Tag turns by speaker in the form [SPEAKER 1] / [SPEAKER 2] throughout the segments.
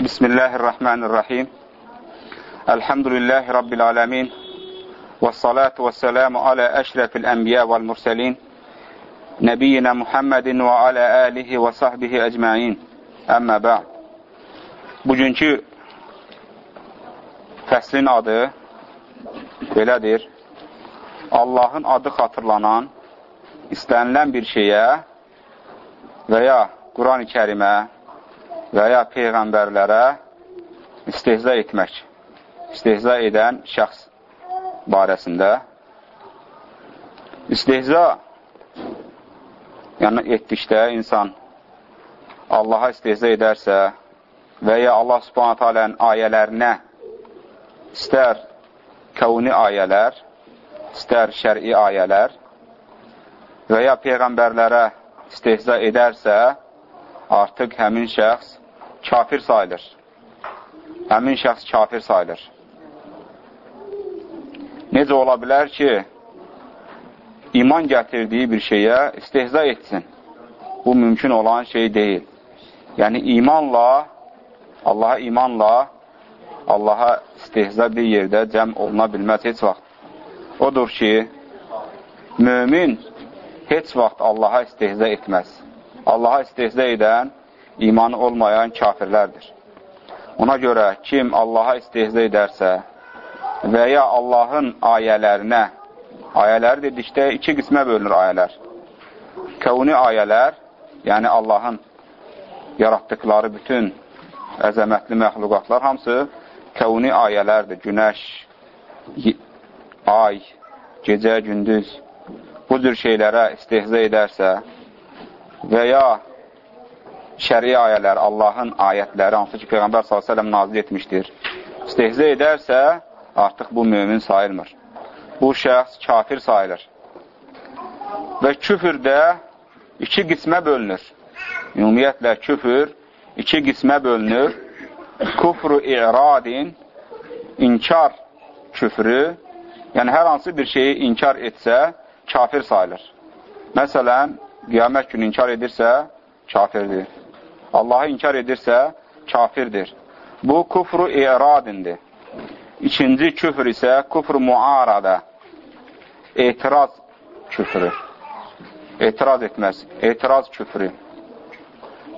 [SPEAKER 1] Bismillahirrahmanirrahim. Elhamdülillahi Rabbil alemin. Və salatu və selamu alə əşrəfil ənbiyə vəl mürsəlin. Nəbiyyina Muhammedin və alə alihi və sahbihi əcməin. Əmmə bə'd. Bugünkü fəslin adı belədir. Allahın adı xatırlanan, istənilən bir şeyə və ya Quran-ı kərimə və ya peyğəmbərlərə istehza etmək, istehza edən şəxs barəsində. İstehza yəni etdikdə insan Allaha istehza edərsə və ya Allah subhanət alənin ayələrinə istər kəuni ayələr, istər şəri ayələr və ya peyğəmbərlərə istehza edərsə, artıq həmin şəxs kafir sayılır. Həmin şəxs kafir sayılır. Necə ola bilər ki, iman gətirdiyi bir şeyə istehza etsin? Bu mümkün olan şey deyil. Yəni, imanla, Allaha imanla, Allaha istehza bir yerdə cəm oluna bilməz heç vaxt. Odur ki, mömin heç vaxt Allaha istehza etməz. Allaha istehza edən imanı olmayan kafirlərdir. Ona görə kim Allaha istehza edərsə və ya Allahın ayələrinə, ayələri dedikdə iki qismə bölünür ayələr. Kəuni ayələr, yəni Allahın yaratdıqları bütün əzəmətli məxluqatlar hamısı kəuni ayələrdir. Günəş, ay, gecə, gündüz bu cür şeylərə istehza edərsə və ya şəri ayələr, Allahın ayətləri, hansı ki, Peyğəmbər s.ə.v nazil etmişdir, istehza edərsə, artıq bu mümin sayılmır. Bu şəxs kafir sayılır. Və küfür də iki qismə bölünür. Ümumiyyətlə, küfür iki qismə bölünür. Kufru iradin, inkar küfrü, yəni hər hansı bir şeyi inkar etsə, kafir sayılır. Məsələn, qiyamət günü inkar edirsə, kafirdir. Allahı inkar edirsə, kafirdir. Bu, kufru iradindir. İkinci küfr isə kufr muarada, etiraz küfrü. Etiraz etməz, etiraz küfrü.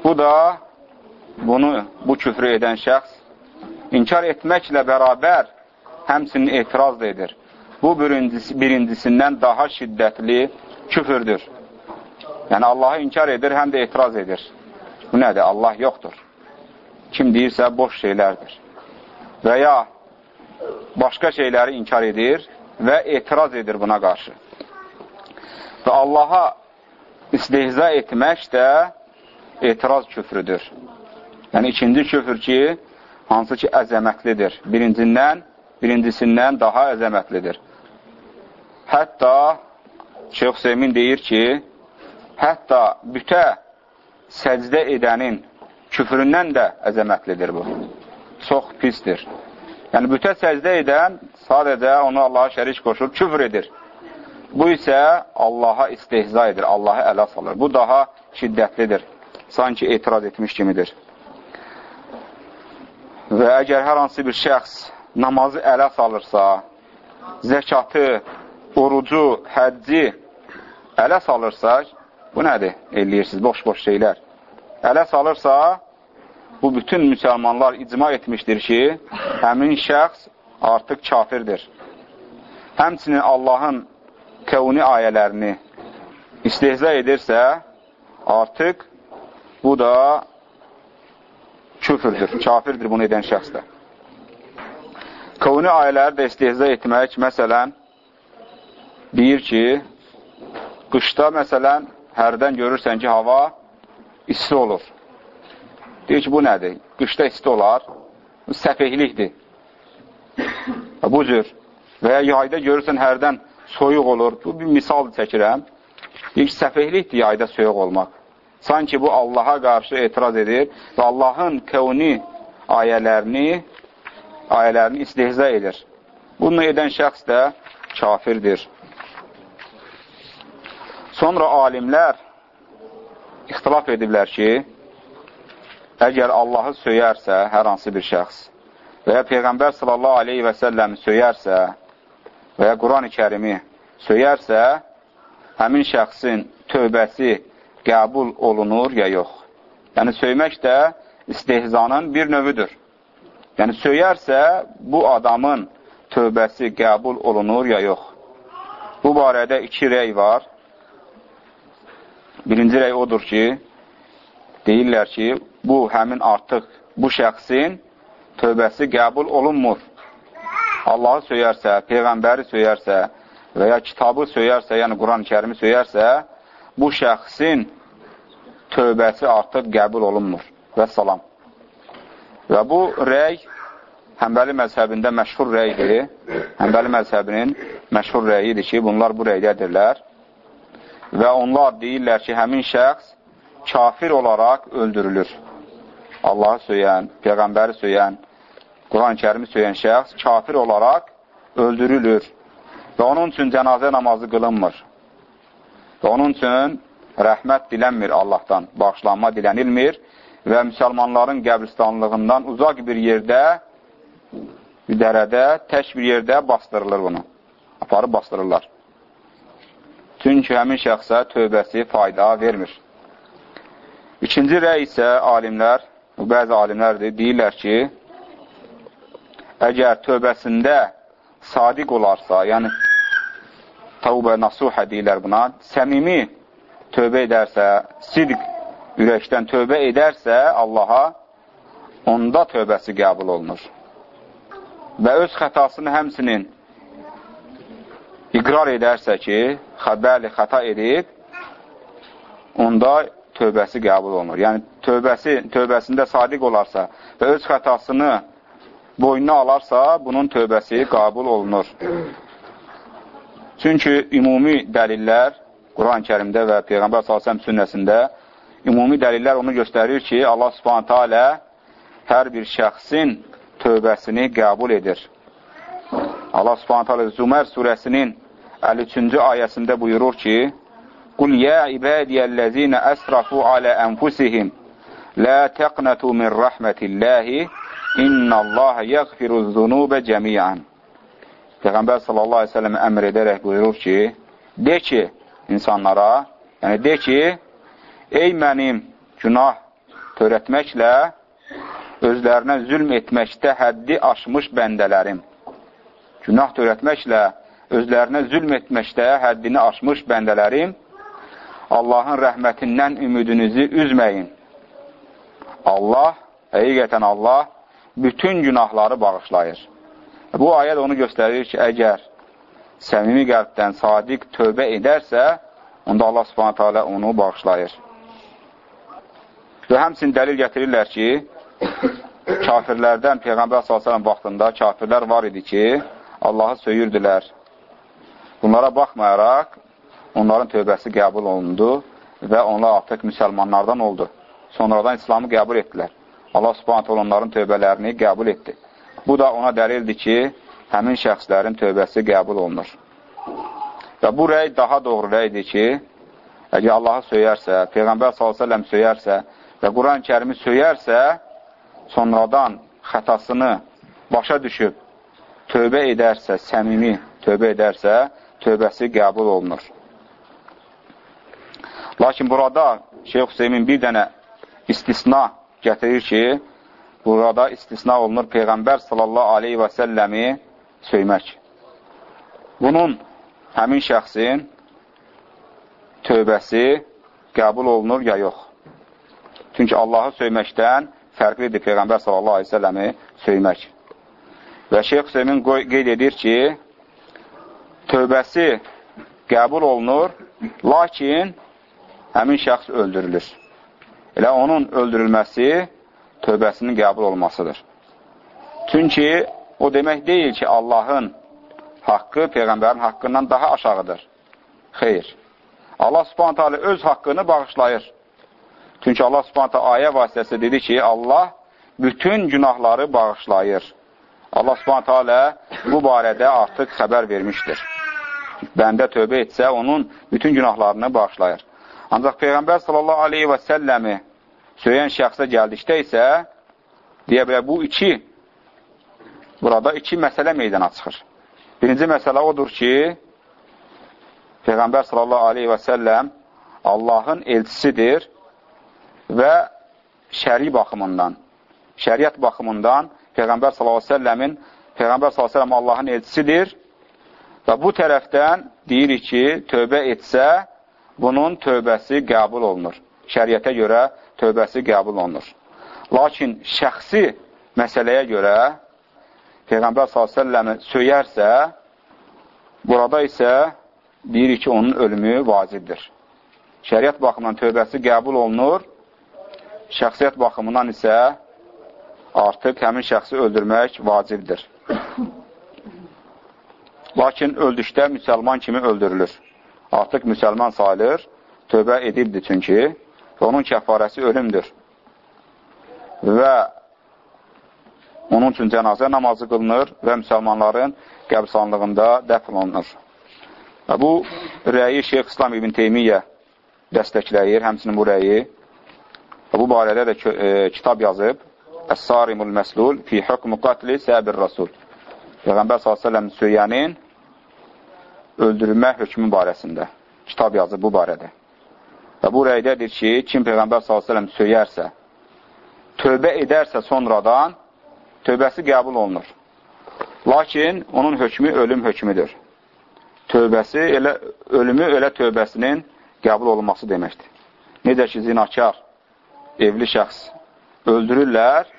[SPEAKER 1] Bu da, bunu, bu küfrü edən şəxs inkar etməklə bərabər həmsinin etiraz da edir. Bu, birincisi, birincisindən daha şiddətli küfürdür. Yəni, Allahı inkar edir, həm də etiraz edir. Bu nədir? Allah yoxdur. Kim deyirsə, boş şeylərdir. Və ya başqa şeyləri inkar edir və etiraz edir buna qarşı. Və Allaha istehza etmək də etiraz küfrüdür. Yəni, ikinci küfür ki, hansı ki, əzəmətlidir. Birincindən, birincisindən daha əzəmətlidir. Hətta Şeyh Hüseymin deyir ki, hətta bütə səcdə edənin küfründən də əzəmətlidir bu. Çox pisdir. Yəni, bütə səcdə edən sadəcə onu Allaha şərik qoşub küfr edir. Bu isə Allaha istehza edir, Allahı ələ salır. Bu daha şiddətlidir. Sanki etiraz etmiş kimidir. Və əgər hər hansı bir şəxs namazı ələ salırsa, zəkatı, orucu, hədci ələ salırsa, bu nədir? Eləyirsiniz, boş-boş şeylər. Ələ salırsa, bu bütün müsəlmanlar icma etmişdir ki, həmin şəxs artıq kafirdir. Həmçinin Allahın kəuni ayələrini istehza edirsə, artıq bu da küfürdür, kafirdir bunu edən şəxs də. Kəuni ayələri də istehza etmək, məsələn, deyir ki, qışda, məsələn, hərdən görürsən ki, hava isti olur. Deyir ki, bu nədir? Qışda isti olar. Bu səfehlikdir. Bu cür. Və ya yayda görürsən, hərdən soyuq olur. Bu bir misal çəkirəm. Deyir ki, səfehlikdir yayda soyuq olmaq. Sanki bu Allaha qarşı etiraz edir və Allahın kəuni ayələrini, ayələrini istihza edir. Bunu edən şəxs də kafirdir. Sonra alimlər ixtilaf ediblər ki, əgər Allahı söyərsə, hər hansı bir şəxs və ya Peyğəmbər sallallahu aleyhi və səlləm söyərsə və ya Quran-ı kərimi söyərsə, həmin şəxsin tövbəsi qəbul olunur ya yox. Yəni, söymək də istehzanın bir növüdür. Yəni, söyərsə, bu adamın tövbəsi qəbul olunur ya yox. Bu barədə iki rəy var. Birinci rəy odur ki, deyirlər ki, bu həmin artıq bu şəxsin tövbəsi qəbul olunmur. Allahı söyərsə, Peyğəmbəri söyərsə və ya kitabı söyərsə, yəni Quran-ı kərimi söyərsə, bu şəxsin tövbəsi artıq qəbul olunmur. Və salam. Və bu rəy Həmbəli məzhəbində məşhur rəydir. Həmbəli məzhəbinin məşhur rəyidir ki, bunlar bu rəydədirlər. Və onlar deyirlər ki, həmin şəxs kafir olaraq öldürülür. Allahı söyən, Peyğəmbəri söyən, Quran-ı kərimi söyən şəxs kafir olaraq öldürülür. Və onun üçün cənazə namazı qılınmır. Və onun üçün rəhmət dilənmir Allahdan, bağışlanma dilənilmir və müsəlmanların qəbristanlığından uzaq bir yerdə, bir dərədə, tək bir yerdə bastırılır bunu. Aparıb bastırırlar. Çünki həmin şəxsə tövbəsi fayda vermir. İkinci rəy isə alimlər, bəzi alimlərdir, deyirlər ki, əgər tövbəsində sadiq olarsa, yəni tavbə nasuhə deyirlər buna, səmimi tövbə edərsə, sidq ürəkdən tövbə edərsə Allaha, onda tövbəsi qəbul olunur. Və öz xətasını həmsinin iqrar edərsə ki, bəli, xəta edib, onda tövbəsi qəbul olunur. Yəni, tövbəsi, tövbəsində sadiq olarsa və öz xətasını boynuna alarsa, bunun tövbəsi qəbul olunur. Çünki ümumi dəlillər Quran-ı kərimdə və Peyğəmbər s.ə.v sünnəsində ümumi dəlillər onu göstərir ki, Allah subhanətə alə hər bir şəxsin tövbəsini qəbul edir. Allah subhanətə alə Zümər surəsinin 53-cü ayəsində buyurur ki, Qul ya ibadiyəl-ləzinə əsrafu alə ənfusihim, lə təqnətu min rəhmətilləhi, innallaha yəğfiru zunubə cəmiyyən. Peyğəmbər sallallahu aleyhi ve sellem əmr edərək buyurur ki, de ki, insanlara, yəni de ki, ey mənim günah törətməklə özlərinə zülm etməkdə həddi aşmış bəndələrim. Günah törətməklə özlərinə zülm etməkdə həddini aşmış bəndələrim, Allahın rəhmətindən ümidinizi üzməyin. Allah, həqiqətən Allah, bütün günahları bağışlayır. Bu ayət onu göstərir ki, əgər səmimi qəlbdən sadiq tövbə edərsə, onda Allah subhanətə alə onu bağışlayır. Və həmsin dəlil gətirirlər ki, kafirlərdən Peyğəmbər s.ə.v vaxtında kafirlər var idi ki, Allahı söyürdülər. Bunlara baxmayaraq, onların tövbəsi qəbul olundu və onlar artıq müsəlmanlardan oldu. Sonradan İslamı qəbul etdilər. Allah subhanət onların tövbələrini qəbul etdi. Bu da ona dəlildir ki, həmin şəxslərin tövbəsi qəbul olunur. Və bu rəy daha doğru rəydir ki, əgər Allahı söyərsə, Peyğəmbər s.ə.v söyərsə və Quran-ı kərimi söyərsə, sonradan xətasını başa düşüb, tövbə edərsə, səmimi tövbə edərsə, tövbəsi qəbul olunur. Lakin burada Şeyx Hüseymin bir dənə istisna gətirir ki, burada istisna olunur Peyğəmbər sallallahu aleyhi və səlləmi söymək. Bunun həmin şəxsin tövbəsi qəbul olunur ya yox. Çünki Allahı söyməkdən fərqlidir Peyğəmbər sallallahu aleyhi və səlləmi söymək. Və Şeyx Hüseymin qeyd edir ki, tövbəsi qəbul olunur, lakin həmin şəxs öldürülür. Elə onun öldürülməsi tövbəsinin qəbul olmasıdır. Çünki o demək deyil ki, Allahın haqqı Peyğəmbərin haqqından daha aşağıdır. Xeyr. Allah subhanətə alə öz haqqını bağışlayır. Çünki Allah subhanətə ayə vasitəsi dedi ki, Allah bütün günahları bağışlayır. Allah subhanətə alə bu barədə artıq xəbər vermişdir bəndə tövbə etsə, onun bütün günahlarını bağışlayır. Ancaq Peyğəmbər sallallahu aleyhi və səlləmi söyən şəxsə gəldikdə isə deyə bilər, bu iki, burada iki məsələ meydana çıxır. Birinci məsələ odur ki, Peyğəmbər sallallahu aleyhi və səlləm Allahın elçisidir və şəri baxımından, şəriət baxımından Peyğəmbər səlləmin Peyğəmbər səlləm Allahın elçisidir və bu tərəfdən deyirik ki, tövbə etsə, bunun tövbəsi qəbul olunur. Şəriətə görə tövbəsi qəbul olunur. Lakin şəxsi məsələyə görə Peyğəmbər s.ə.v-i söyərsə, burada isə deyirik ki, onun ölümü vacibdir. Şəriət baxımından tövbəsi qəbul olunur, şəxsiyyət baxımından isə artıq həmin şəxsi öldürmək vacibdir. Lakin öldükdə müsəlman kimi öldürülür. Artıq müsəlman sayılır, tövbə edibdir çünki onun kəfarəsi ölümdür. Və onun üçün cənazə namazı qılınır və müsəlmanların qəbirsanlığında dəfn olunur. Və bu rəyi Şeyx İslam İbn Teymiyyə dəstəkləyir, həmsinin bu rəyi. Və bu barədə də e, kitab yazıb, Əs-Sarimul Məslul fi hukmu qatli səbir Rasul. Peyğəmbər s.ə.v söyənin öldürülmə hökmü barəsində kitab yazıb bu barədə. Və bu rəydədir ki, kim Peyğəmbər s.ə.v söyərsə, tövbə edərsə sonradan, tövbəsi qəbul olunur. Lakin onun hökmü ölüm hökmüdür. Tövbəsi, elə, ölümü elə tövbəsinin qəbul olunması deməkdir. Necə ki, zinakar, evli şəxs öldürürlər,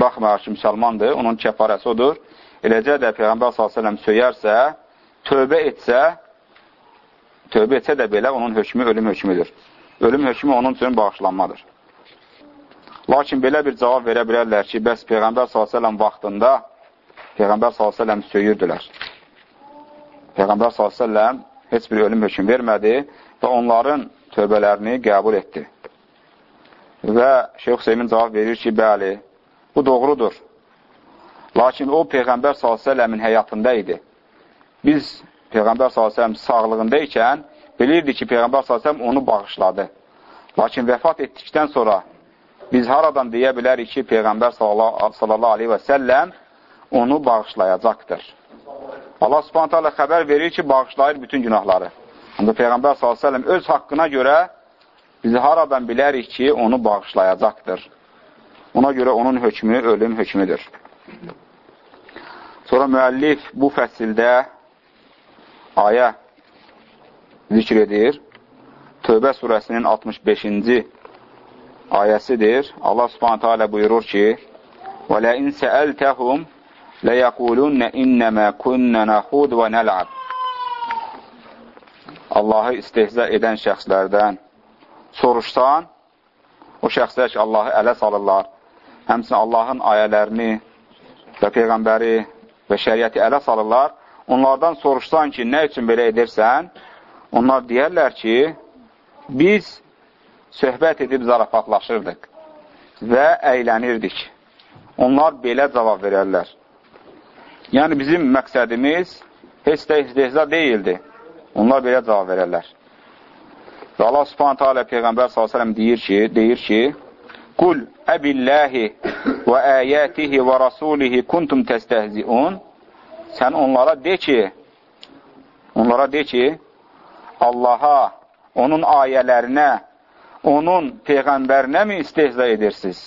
[SPEAKER 1] baxmayaraq ki, müsəlmandır, onun kəfarəsi odur. Eləcə də Peyğəmbər s.ə.v söyərsə, tövbə etsə, tövbə etsə də belə onun hökmü ölüm hökmüdür. Ölüm hökmü onun üçün bağışlanmadır. Lakin belə bir cavab verə bilərlər ki, bəs Peyğəmbər s.ə.v vaxtında Peyğəmbər s.ə.v söyürdülər. Peyğəmbər s.ə.v heç bir ölüm hökm vermədi və onların tövbələrini qəbul etdi. Və Şeyh Hüseymin cavab verir ki, bəli, bu doğrudur. Lakin o Peyğəmbər s.ə.v-in həyatında idi. Biz Peyğəmbər s.ə.v sağlığında ikən bilirdik ki, Peyğəmbər s.ə.v onu bağışladı. Lakin vəfat etdikdən sonra biz haradan deyə bilərik ki, Peyğəmbər səlləm onu bağışlayacaqdır. Allah subhanətə alə xəbər verir ki, bağışlayır bütün günahları. Ancaq Peyğəmbər s.ə.v öz haqqına görə biz haradan bilərik ki, onu bağışlayacaqdır. Ona görə onun hökmü ölüm hökmüdür. Sonra müəllif bu fəsildə ayə zikr edir. Tövbə surəsinin 65-ci ayəsidir. Allah subhanətə alə buyurur ki, وَلَئِنْ سَأَلْتَهُمْ لَيَقُولُنَّ إِنَّمَا كُنَّ نَخُودُ وَنَلْعَبْ Allahı istehza edən şəxslərdən soruşsan, o şəxslər ki, Allahı ələ salırlar, həmsin Allahın ayələrini və Peyğəmbəri və şəriəti ələ salırlar, onlardan soruşsan ki, nə üçün belə edirsən, onlar deyərlər ki, biz söhbət edib zarafatlaşırdıq və əylənirdik. Onlar belə cavab verərlər. Yəni, bizim məqsədimiz heç də istehza deyildi. Onlar belə cavab verərlər. Və Allah subhanətə alə Peyğəmbər s.ə.v deyir ki, deyir ki, Qul əbilləhi və əyətihi və rasulihi kuntum təstəhziun Sən onlara de ki, onlara de ki, Allaha, onun ayələrinə, onun Peyğəmbərinə mi istehza edirsiniz?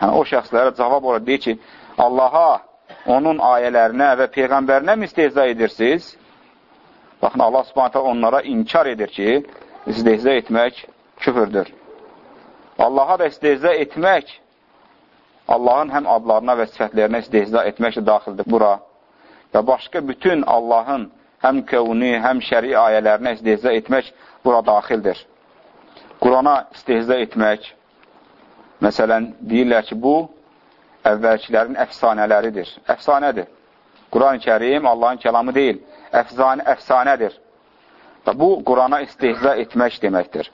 [SPEAKER 1] Yəni, o şəxslərə cavab olaraq deyir ki, Allaha, onun ayələrinə və Peyğəmbərinə mi istehza edirsiniz? Baxın, Allah subhanətə onlara inkar edir ki, istehza etmək küfürdür. Allaha da istehza etmək, Allahın həm adlarına və sifətlərinə istehza etmək də daxildir bura və başqa bütün Allahın həm kəvni, həm şəri ayələrinə istehza etmək bura daxildir. Qurana istehza etmək, məsələn, deyirlər ki, bu əvvəlkilərin əfsanələridir. Əfsanədir. Quran-ı kərim Allahın kəlamı deyil, əfsanə, əfsanədir. Və bu, Qurana istehza etmək deməkdir.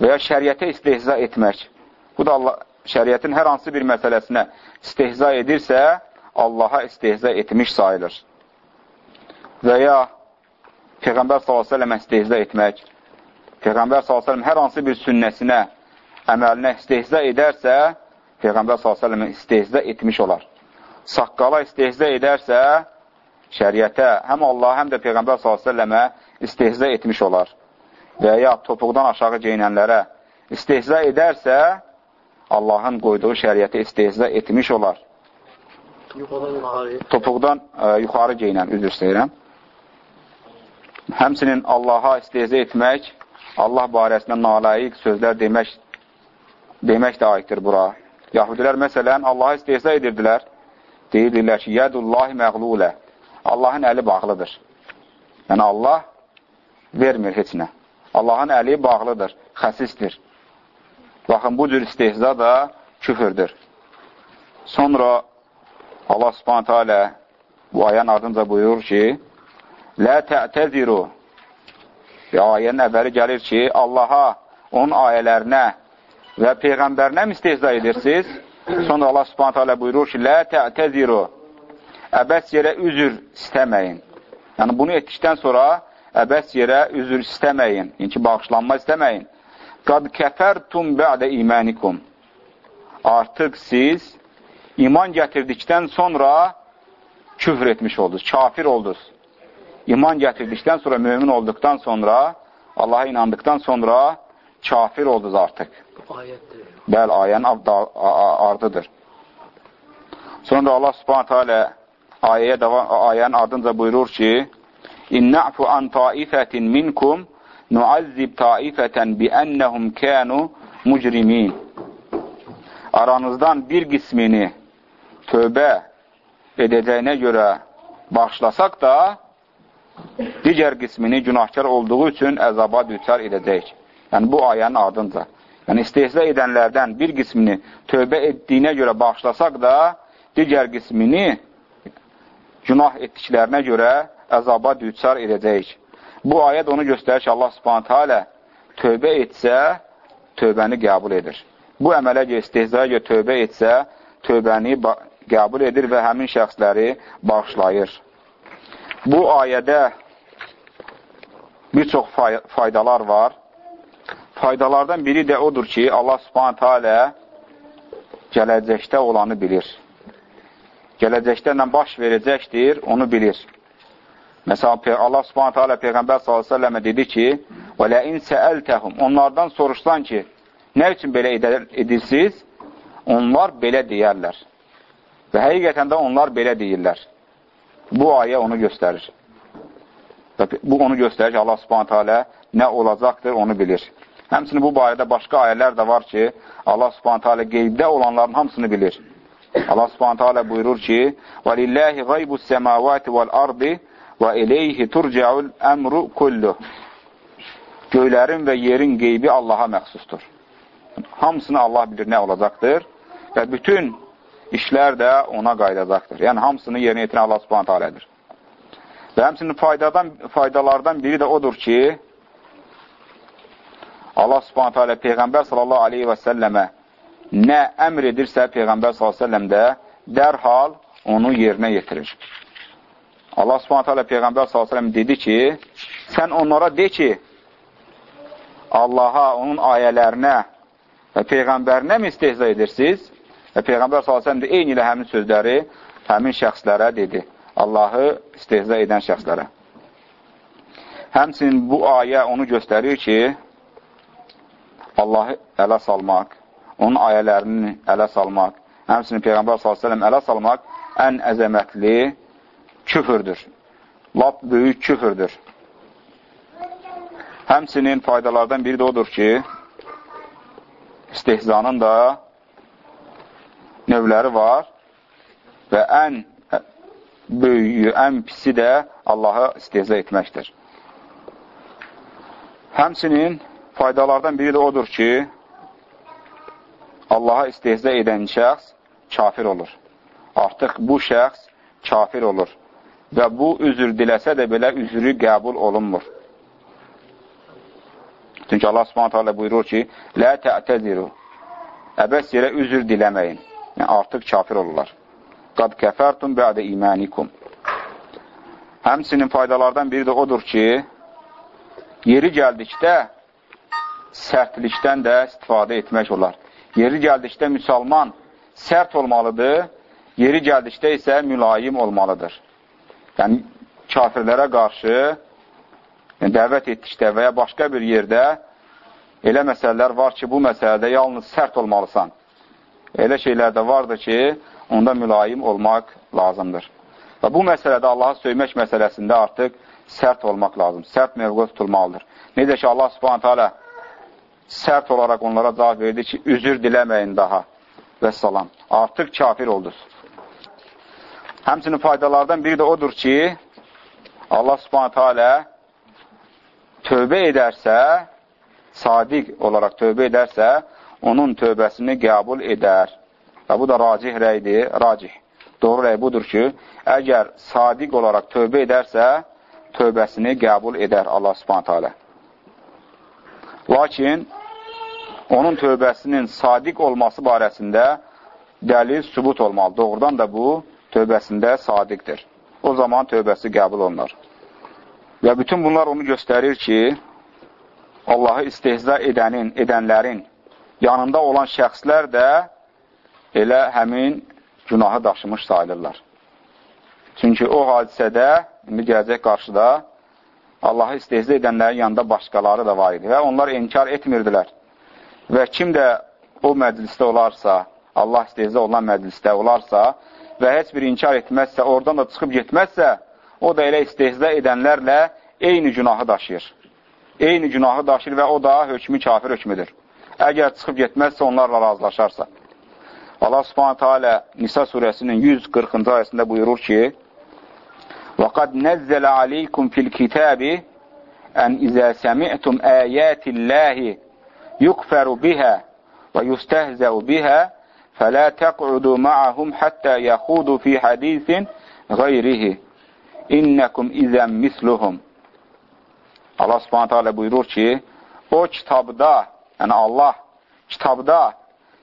[SPEAKER 1] Və ya şəriətə istehza etmək. Bu da Allah, şəriətin hər hansı bir məsələsinə istehza edirsə, Allaha istehza etmiş sayılır. Və ya Peyğəmbər s.ə.və istehza etmək, Peyğəmbər s.ə.v hər hansı bir sünnəsinə əməlinə istehza edərsə, Peyğəmbər s.ə.və istehza etmiş olar. Saqqala istehza edərsə, şəriətə, həm Allah, həm də Peyğəmbər s.ə.və istehza etmiş olar. Və ya topuqdan aşağı geyinənlərə istehza edərsə, Allahın qoyduğu şəriəti istehza etmiş olar. Topuqdan ə, e, yuxarı geyinən, üzr istəyirəm. Həmsinin Allaha istehza etmək, Allah barəsində nalayiq sözlər demək, demək də aiddir bura. Yahudilər məsələn, Allaha istehza edirdilər. Deyirdirlər ki, yədullahi məqlulə. Allahın əli bağlıdır. Yəni, Allah vermir heç nə. Allahın əli bağlıdır, xəsisdir. Baxın, bu cür istehza da küfürdür. Sonra Allah subhanətə alə bu ayənin ardınca buyurur ki, Lə tə'təziru Ayənin əvvəli gəlir ki, Allaha, onun ayələrinə və Peyğəmbərinə mi istehza edirsiniz? Sonra Allah subhanətə alə buyurur ki, Lə tə'təziru Əbəs yerə üzür istəməyin. Yəni, bunu etdikdən sonra əbəs yerə üzür istəməyin. Yəni ki, bağışlanma istəməyin. Qad kəfərtum bə'də imanikum. Artıq siz iman gətirdikdən sonra küfr etmiş oldunuz, kafir oldunuz. İman gətirdikdən sonra, mümin olduqdan sonra, Allaha inandıqdan sonra kafir oldunuz artıq.
[SPEAKER 2] Ayətdir.
[SPEAKER 1] Bəli, ayənin ardıdır. Sonra Allah subhanətə alə ayəyə davam, ayənin ardınca buyurur ki, İnnə'fu an taifətin minkum nuazzib taifətən biənnəhum kənu mucrimin. Aranızdan bir qismini tövbə edəcəyinə görə başlasaq da, digər qismini günahkar olduğu üçün əzaba düçar edəcək. Yəni, bu ayənin ardınca. Yəni, istehza edənlərdən bir qismini tövbə etdiyinə görə başlasaq da, digər qismini günah etdiklərinə görə əzaba düçar edəcəyik. Bu ayət onu göstərir ki, Allah subhanətə alə tövbə etsə, tövbəni qəbul edir. Bu əmələ istehzaya tövbə etsə, tövbəni qəbul edir və həmin şəxsləri bağışlayır. Bu ayədə bir çox faydalar var. Faydalardan biri də odur ki, Allah subhanətə alə gələcəkdə olanı bilir. Gələcəkdə nə baş verəcəkdir, onu bilir. Məsələn, Allah subhanətə alə Peyğəmbər s.ə.və dedi ki, və ləin səəltəhum, onlardan soruşsan ki, nə üçün belə edirsiniz? Onlar belə deyərlər. Və həqiqətən də onlar belə deyirlər. Bu ayə onu göstərir. Bu onu göstərir ki, Allah subhanətə alə nə olacaqdır, onu bilir. Həmsinin bu barədə başqa ayələr də var ki, Allah subhanətə alə qeybdə olanların hamısını bilir. Allah subhanətə alə buyurur ki, وَلِلَّهِ غَيْبُ السَّمَاوَاتِ وَالْأَرْضِ və eləyhi turcəul əmru kulluh. Göylərin və yerin qeybi Allaha məxsusdur. Hamısını Allah bilir nə olacaqdır və bütün işlər də ona qaydacaqdır. Yəni, hamısını yerinə yetirən Allah subhanət alədir. Və həmsinin faydadan, faydalardan biri də odur ki, Allah subhanət alə Peyğəmbər sallallahu aleyhi və səlləmə nə əmr edirsə Peyğəmbər sallallahu aleyhi və səlləm də dərhal onu yerinə yetirir. Allah subhanət hələ Peyğəmbər s.ə.v dedi ki, sən onlara de ki, Allaha, onun ayələrinə və Peyğəmbərinə mi istehza edirsiniz? Və Peyğəmbər s.ə.v də eyni ilə həmin sözləri həmin şəxslərə dedi. Allahı istehza edən şəxslərə. Həmçinin bu ayə onu göstərir ki, Allahı ələ salmaq, onun ayələrini ələ salmaq, həmçinin Peyğəmbər s.ə.v ələ salmaq ən əzəmətli küfürdür. Lap böyük küfürdür. Həmsinin faydalardan biri də odur ki, istehzanın da növləri var və ən böyüyü, ən pisi də Allahı istehza etməkdir. Həmsinin faydalardan biri də odur ki, Allaha istehza edən şəxs kafir olur. Artıq bu şəxs kafir olur və bu üzr diləsə də belə üzrü qəbul olunmur. Çünki Allah subhanətə alə buyurur ki, Lə tə'təziru, əbəs yerə üzr diləməyin. Yəni, artıq kafir olurlar. Qad kəfərtum bə'də imanikum. Həmsinin faydalardan biri də odur ki, yeri gəldikdə sərtlikdən də istifadə etmək olar. Yeri gəldikdə müsəlman sərt olmalıdır, yeri gəldikdə isə mülayim olmalıdır. Yəni, kafirlərə qarşı yəni, dəvət etdikdə və ya başqa bir yerdə elə məsələlər var ki, bu məsələdə yalnız sərt olmalısan. Elə şeylər də vardır ki, onda mülayim olmaq lazımdır. Və bu məsələdə Allahı söymək məsələsində artıq sərt olmaq lazım, sərt mövqə tutulmalıdır. Necə ki, Allah subhanətə alə sərt olaraq onlara cavab verdi ki, üzür diləməyin daha və salam. Artıq kafir oldunuz. Həmçinin faydalardan biri də odur ki, Allah subhanətə alə tövbə edərsə, sadiq olaraq tövbə edərsə, onun tövbəsini qəbul edər. Və bu da racih rəydir, racih. Doğru rəy budur ki, əgər sadiq olaraq tövbə edərsə, tövbəsini qəbul edər Allah subhanətə alə. Lakin onun tövbəsinin sadiq olması barəsində dəlil sübut olmalı. Doğrudan da bu, tövbəsində sadiqdir. O zaman tövbəsi qəbul olunar. Və bütün bunlar onu göstərir ki, Allahı istehza edənin, edənlərin yanında olan şəxslər də elə həmin günahı daşımış sayılırlar. Çünki o hadisədə, indi gələcək qarşıda, Allahı istehza edənlərin yanında başqaları da var idi və onlar inkar etmirdilər. Və kim də o məclisdə olarsa, Allah istehza olan məclisdə olarsa və heç bir inkar etməzsə, oradan da çıxıb getməzsə, o da elə istehza edənlərlə eyni günahı daşıyır. Eyni günahı daşıyır və o da hökmü kafir hökmüdür. Əgər çıxıb getməzsə, onlarla razılaşarsa. Allah subhanətə alə Nisa surəsinin 140-cı ayəsində buyurur ki, وَقَدْ نَزَّلَ عَلَيْكُمْ فِي الْكِتَابِ أَنْ إِذَا سَمِعْتُمْ آيَاتِ اللَّهِ يُكْفَرُ بِهَا وَيُسْتَهْزَأُ بِهَا فَلَا تَقْعُدُوا مَعَهُمْ حَتَّى يَخُودُوا فِي حَدِيثٍ غَيْرِهِ İnnəkum izən misluhum. Allah subhanətə alə buyurur ki, o kitabda, yəni Allah kitabda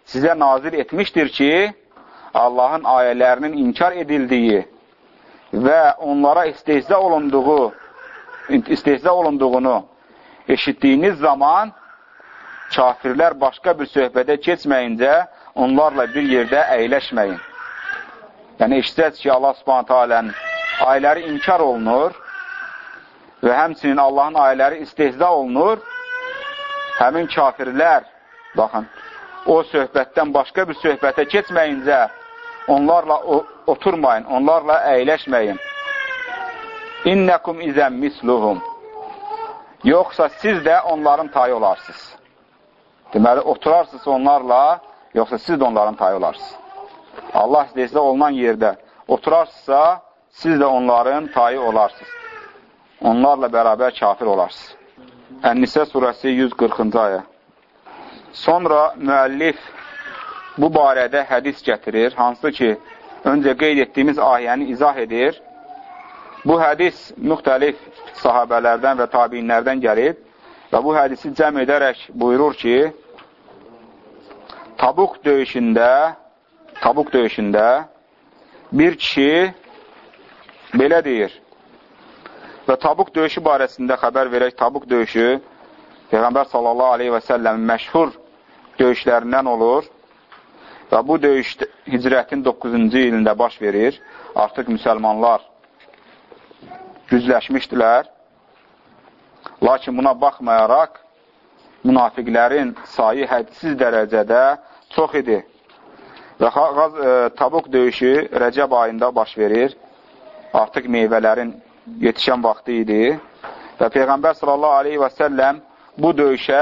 [SPEAKER 1] sizə nazir etmişdir ki, Allahın ayələrinin inkar edildiyi və onlara istehza olunduğu, istehza olunduğunu eşitdiyiniz zaman kafirlər başqa bir söhbədə keçməyincə onlarla bir yerdə əyləşməyin. Yəni, eşitsəz ki, Allah subhanətə alənin ayələri inkar olunur və həmçinin Allahın ayələri istehza olunur, həmin kafirlər, baxın, o söhbətdən başqa bir söhbətə keçməyincə onlarla oturmayın, onlarla əyləşməyin. İnnəkum izən misluhum. Yoxsa siz də onların tayı olarsınız. Deməli, oturarsınız onlarla, yoxsa siz də onların tayı olarsınız. Allah istəyirsə olunan yerdə oturarsınızsa, siz də onların tayı olarsınız. Onlarla bərabər kafir olarsınız. Ən-Nisə surəsi 140-cı ayə. Sonra müəllif bu barədə hədis gətirir, hansı ki, öncə qeyd etdiyimiz ayəni izah edir. Bu hədis müxtəlif sahabələrdən və tabinlərdən gəlib və bu hədisi cəm edərək buyurur ki, Tabuk döyüşündə Tabuk döyüşündə bir kişi belə deyir. Və Tabuk döyüşü barəsində xəbər verək, Tabuk döyüşü Peyğəmbər sallallahu aleyhi və səlləmin məşhur döyüşlərindən olur və bu döyüş hicrətin 9-cu ilində baş verir. Artıq müsəlmanlar gücləşmişdilər. Lakin buna baxmayaraq, münafiqlərin sayı hədsiz dərəcədə çox idi. Və e, Tabuk döyüşü Rəcəb ayında baş verir. Artıq meyvələrin yetişən vaxtı idi. Və Peyğəmbər sallallahu aleyhi və səlləm bu döyüşə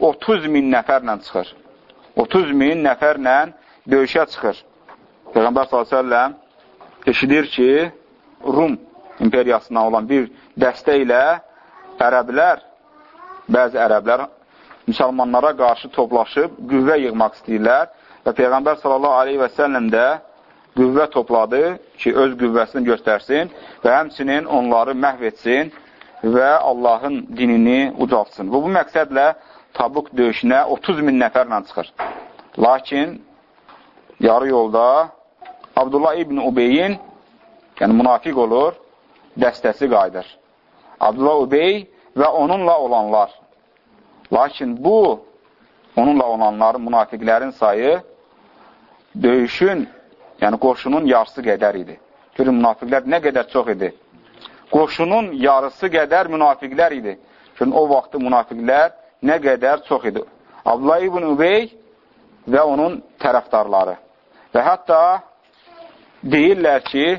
[SPEAKER 1] 30 min nəfərlə çıxır. 30 min nəfərlə döyüşə çıxır. Peyğəmbər s.ə.v eşidir ki, Rum imperiyasından olan bir dəstə ilə ərəblər, bəzi ərəblər müsəlmanlara qarşı toplaşıb qüvvə yığmaq istəyirlər və Peyğəmbər sallallahu aleyhi və səlləm də qüvvə topladı ki, öz qüvvəsini göstərsin və həmçinin onları məhv etsin və Allahın dinini ucaltsın. Bu, bu məqsədlə Tabuk döyüşünə 30 min nəfərlə çıxır. Lakin yarı yolda Abdullah ibn Ubeyin, yəni münafiq olur, dəstəsi qayıdır. Abdullah Ubey və onunla olanlar. Lakin bu, onunla olanların, münafiqlərin sayı döyüşün, yəni qoşunun yarısı qədər idi. Görün, münafiqlər nə qədər çox idi. Qoşunun yarısı qədər münafiqlər idi. Görün, o vaxtı münafiqlər nə qədər çox idi. Abdullah ibn Übey və onun tərəfdarları. Və hətta deyirlər ki,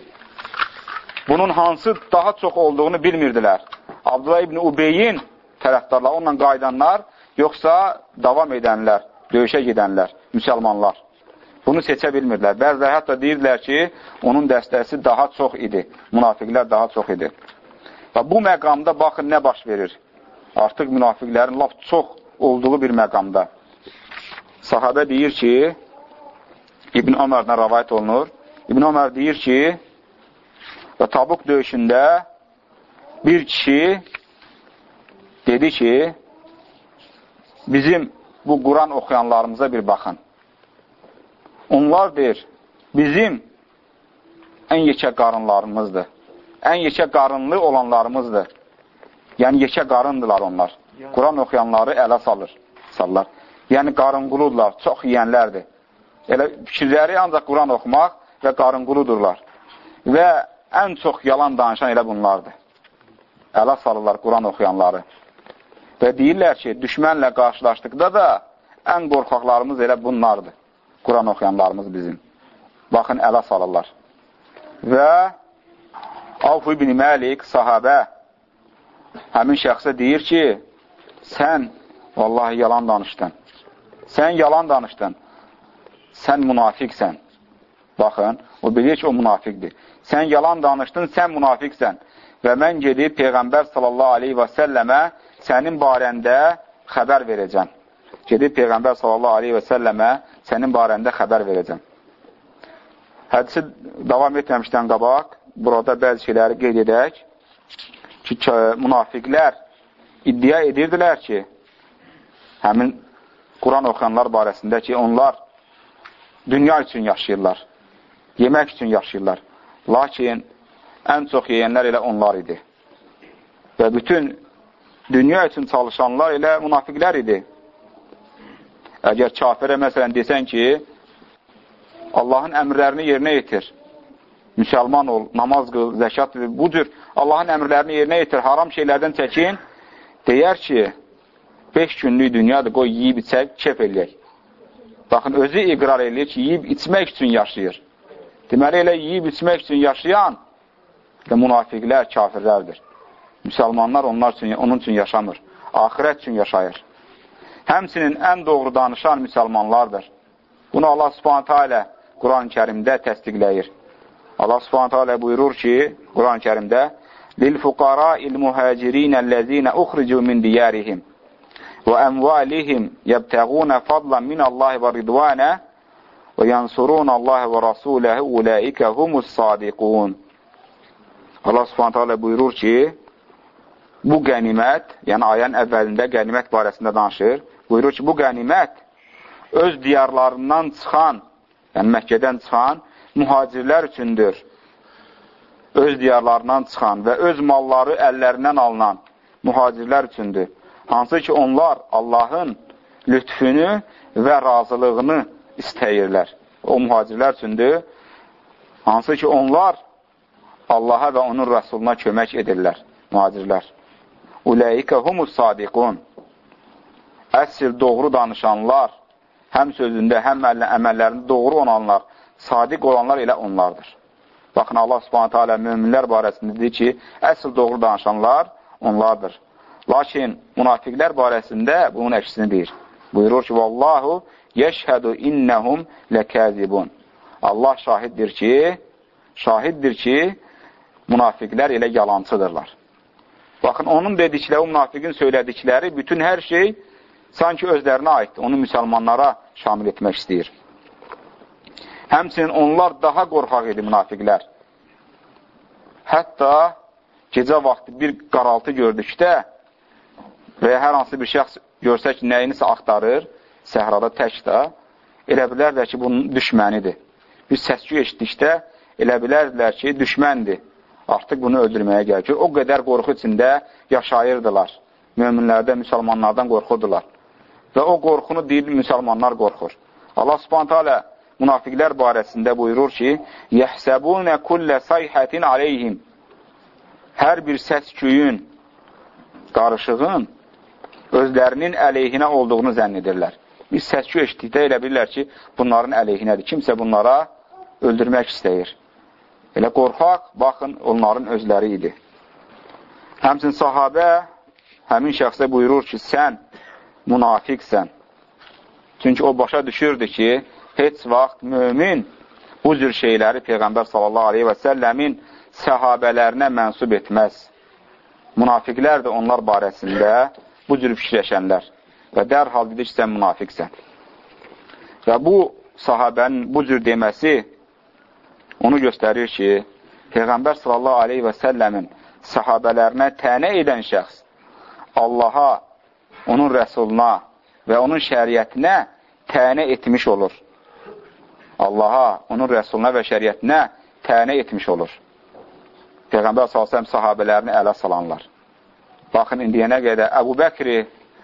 [SPEAKER 1] bunun hansı daha çox olduğunu bilmirdilər. Abdullah ibn Ubeyin tərəfdarları, onunla qaydanlar, yoxsa davam edənlər, döyüşə gedənlər, müsəlmanlar. Bunu seçə bilmirdilər. Bəziləri hətta deyirdilər ki, onun dəstəsi daha çox idi, münafiqlər daha çox idi. Və bu məqamda baxın nə baş verir. Artıq münafiqlərin laf çox olduğu bir məqamda. Sahabə deyir ki, İbn Ömərdən rəvayət olunur. İbn Ömər deyir ki, və Tabuk döyüşündə bir kişi dedi ki, bizim bu Quran oxuyanlarımıza bir baxın. Onlar deyir, bizim ən yekə qarınlarımızdır. Ən yekə qarınlı olanlarımızdır. Yəni, yekə qarındılar onlar. Quran oxuyanları ələ salır, sallar. Yəni, qarınquludurlar, çox yiyənlərdir. Elə fikirləri ancaq Quran oxumaq və qarınquludurlar. Və ən çox yalan danışan elə bunlardır. Ələ salırlar Quran oxuyanları. Və deyirlər ki, düşmənlə qarşılaşdıqda da ən qorxaqlarımız elə bunlardır. Quran oxuyanlarımız bizim. Baxın, ələ salırlar. Və Avf ibn Məlik, sahabə, həmin şəxsə deyir ki, sən vallahi yalan danışdın. Sən yalan danışdın. Sən münafiqsən. Baxın, o bilir ki, o münafiqdir. Sən yalan danışdın, sən münafiqsən. Və mən gedib Peyğəmbər sallallahu aleyhi və səlləmə sənin barəndə xəbər verəcəm. Gedib Peyğəmbər sallallahu aleyhi və səlləmə sənin barəndə xəbər verəcəm. Hədisi davam etməmişdən qabaq, burada bəzi şeyləri qeyd edək ki, münafiqlər iddia edirdilər ki, həmin Quran oxuyanlar barəsində ki, onlar dünya üçün yaşayırlar, yemək üçün yaşayırlar. Lakin ən çox yeyənlər elə onlar idi. Və bütün dünya üçün çalışanlar elə münafiqlər idi. Əgər kafirə məsələn desən ki, Allahın əmrlərini yerinə yetir, müsəlman ol, namaz qıl, zəkat və bu cür Allahın əmrlərini yerinə yetir, haram şeylərdən çəkin, deyər ki, 5 günlük dünyadır, qoy yiyib içək, kef eləyək. Baxın, özü iqrar eləyir ki, yiyib içmək üçün yaşayır. Deməli, elə yiyib içmək üçün yaşayan münafiqlər kafirlərdir. Müsəlmanlar onlar üçün, onun üçün yaşamır. Ahirət üçün yaşayır. Həmsinin ən doğru danışan müsəlmanlardır. Bunu Allah subhanətə alə Quran-ı kərimdə təsdiqləyir. Allah subhanətə alə buyurur ki, Quran-ı kərimdə لِلْفُقَرَاءِ الْمُهَاجِرِينَ الَّذ۪ينَ اُخْرِجُوا مِنْ دِيَارِهِمْ وَاَمْوَالِهِمْ يَبْتَغُونَ فَضْلًا مِنَ اللّٰهِ وَرِضْوَانَهِ və yansurun Allah və rasuləhi uləikə humus sadiqun. Allah subhanətə alə buyurur ki, bu qənimət, yəni ayənin əvvəlində qənimət barəsində danışır, buyurur ki, bu qənimət öz diyarlarından çıxan, yəni Məkkədən çıxan mühacirlər üçündür. Öz diyarlarından çıxan və öz malları əllərindən alınan mühacirlər üçündür. Hansı ki, onlar Allahın lütfünü və razılığını istəyirlər. O mühacirlər üçündür. Hansı ki, onlar Allaha və onun rəsuluna kömək edirlər, mühacirlər. Uləikə humus sadiqun. Əsr doğru danışanlar, həm sözündə, həm əməllərində doğru olanlar, sadiq olanlar elə onlardır. Baxın, Allah subhanətə alə müminlər barəsində deyir ki, əsl doğru danışanlar onlardır. Lakin münafiqlər barəsində bunun əksini deyir. Buyurur ki, Vallahu Yeşhədu innəhum ləkəzibun. Allah şahiddir ki, şahiddir ki, münafiqlər elə yalancıdırlar. Baxın, onun dedikləri, o münafiqin söylədikləri, bütün hər şey sanki özlərinə aiddir. Onu müsəlmanlara şamil etmək istəyir. Həmçinin onlar daha qorxaq idi münafiqlər. Hətta gecə vaxtı bir qaraltı gördükdə və ya hər hansı bir şəxs görsə ki, nəyinisə axtarır, səhrada tək də, elə bilərlər ki, bunun düşmənidir. Bir səskü eşitdikdə elə bilərdilər ki, düşməndir. Artıq bunu öldürməyə gəlir. O qədər qorxu içində yaşayırdılar möminlərdə, müsəlmanlardan qorxurdular. Və o qorxunu deyil, müsəlmanlar qorxur. Allah subhanətə alə münafiqlər barəsində buyurur ki, Yəhsəbunə kullə sayhətin aleyhim Hər bir səs küyün, qarışığın özlərinin əleyhinə olduğunu zənn edirlər. Bir səskü eşitdikdə elə bilirlər ki, bunların əleyhinədir. Kimsə bunlara öldürmək istəyir. Elə qorxaq, baxın, onların özləri idi. Həmçin sahabə həmin şəxsə buyurur ki, sən münafiqsən. Çünki o başa düşürdü ki, heç vaxt mömin bu cür şeyləri Peyğəmbər sallallahu aleyhi və səlləmin səhabələrinə mənsub etməz. Münafiqlər də onlar barəsində bu cür fikirləşənlər və dərhal dedik sən münafiqsən. Və bu sahabənin bu cür deməsi onu göstərir ki, Peyğəmbər sallallahu aleyhi və səlləmin sahabələrinə tənə edən şəxs Allaha, onun rəsuluna və onun şəriətinə tənə etmiş olur. Allaha, onun rəsuluna və şəriətinə tənə etmiş olur. Peyğəmbər s.ə.v sahabələrini ələ salanlar. Baxın, indiyənə qədər Əbu Bəkri,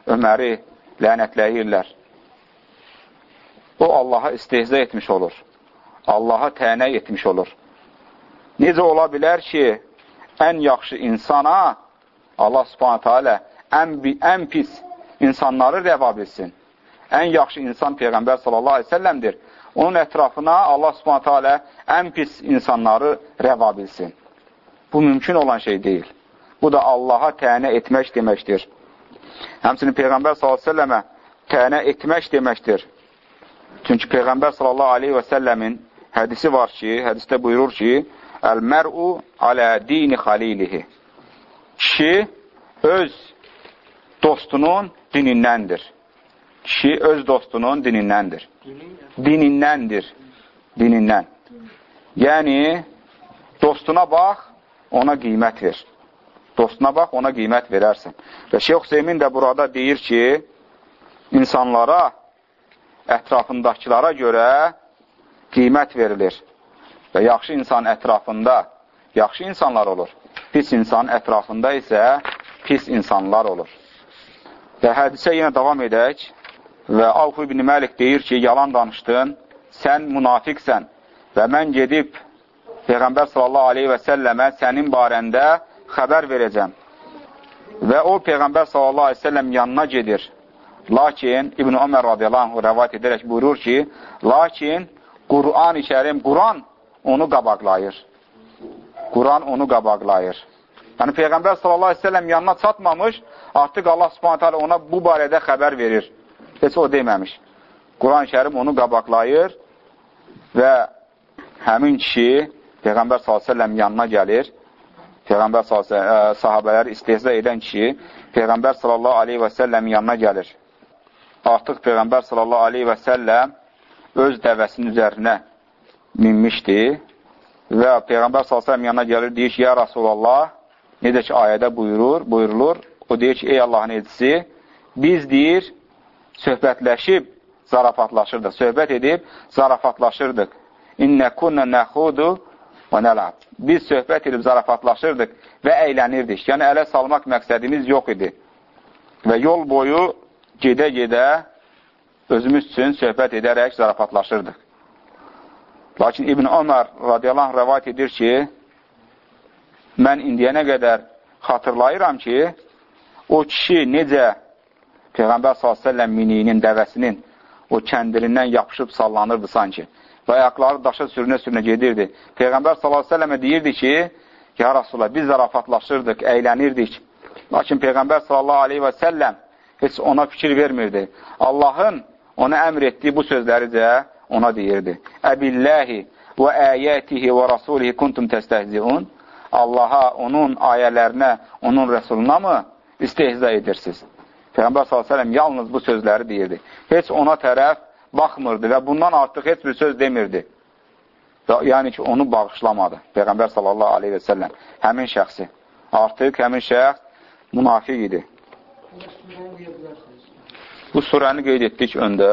[SPEAKER 1] Öməri lənətləyirlər. O, Allaha istehzə etmiş olur. Allaha tənə etmiş olur. Necə ola bilər ki, ən yaxşı insana Allah subhanətə alə ən, ən pis insanları rəva bilsin. Ən yaxşı insan Peyğəmbər sallallahu aleyhi səlləmdir. Onun ətrafına Allah subhanətə alə ən pis insanları rəva bilsin. Bu mümkün olan şey deyil. Bu da Allaha tənə etmək deməkdir. Həmçinin Peyğəmbər s.ə.və tənə etmək deməkdir. Çünki Peyğəmbər s.ə.v-in hədisi var ki, hədisdə buyurur ki, Əl-mər'u alə dini xalilihi. Kişi öz dostunun dinindəndir. Kişi öz dostunun dinindəndir. Dinindəndir. Dinindən. Yəni, dostuna bax, ona qiymət ver. Dostuna bax, ona qiymət verərsən. Və Şeyh Hüseymin də burada deyir ki, insanlara, ətrafındakılara görə qiymət verilir. Və yaxşı insan ətrafında yaxşı insanlar olur. Pis insan ətrafında isə pis insanlar olur. Və hədisə yenə davam edək. Və Avf ibn Məlik deyir ki, yalan danışdın, sən münafiqsən və mən gedib Peyğəmbər sallallahu aleyhi və səlləmə sənin barəndə xəbər verəcəm. Və o Peyğəmbər sallallahu aleyhi və səlləm yanına gedir. Lakin İbn Ömər radiyallahu rəvat edərək buyurur ki, lakin Quran-ı kərim, Quran onu qabaqlayır. Quran onu qabaqlayır. Yəni Peyğəmbər sallallahu əleyhi və səlləm yanına çatmamış, artıq Allah Subhanahu taala ona bu barədə xəbər verir. Heç o deməmiş. Quran-Kərim onu qabaqlayır və həmin kişi Peyğəmbər s.ə.v yanına gəlir. Peyğəmbər s.ə.v sahabələri istehza edən kişi Peyğəmbər s.ə.v yanına gəlir. Artıq Peyğəmbər s.ə.v öz dəvəsinin üzərinə minmişdi və Peyğəmbər s.ə.v yanına gəlir, deyir ki, ya Rasulallah, necə ki, ayədə buyurur, buyurulur, o deyir ki, ey Allahın edisi, biz deyir, söhbətləşib zarafatlaşırdıq, söhbət edib zarafatlaşırdıq. İnnə kunnə nəxudu və nəlab. Biz söhbət edib zarafatlaşırdıq və əylənirdik. Yəni, ələ salmaq məqsədimiz yox idi. Və yol boyu gedə-gedə özümüz üçün söhbət edərək zarafatlaşırdıq. Lakin İbn Ömər radiyallahu rəvat edir ki, mən indiyənə qədər xatırlayıram ki, o kişi necə Peyğəmbər s.ə.v miniyinin, dəvəsinin o kəndirindən yapışıb sallanırdı sanki və ayaqları daşa sürünə-sürünə gedirdi. Peyğəmbər s.ə.və deyirdi ki, ya Rasulullah, biz zarafatlaşırdıq, əylənirdik. Lakin Peyğəmbər s.ə.v heç ona fikir vermirdi. Allahın ona əmr etdiyi bu sözləricə ona deyirdi. Əbilləhi və əyətihi və rasulihi kuntum təstəhziun Allaha, onun ayələrinə, onun rəsuluna mı istehza edirsiniz? Peyğəmbər s.ə.v yalnız bu sözləri deyirdi. Heç ona tərəf baxmırdı və bundan artıq heç bir söz demirdi. Yəni ki, onu bağışlamadı. Peyğəmbər sallallahu aleyhi və səlləm həmin şəxsi. Artıq həmin şəxs münafiq idi. Bu surəni qeyd etdik öndə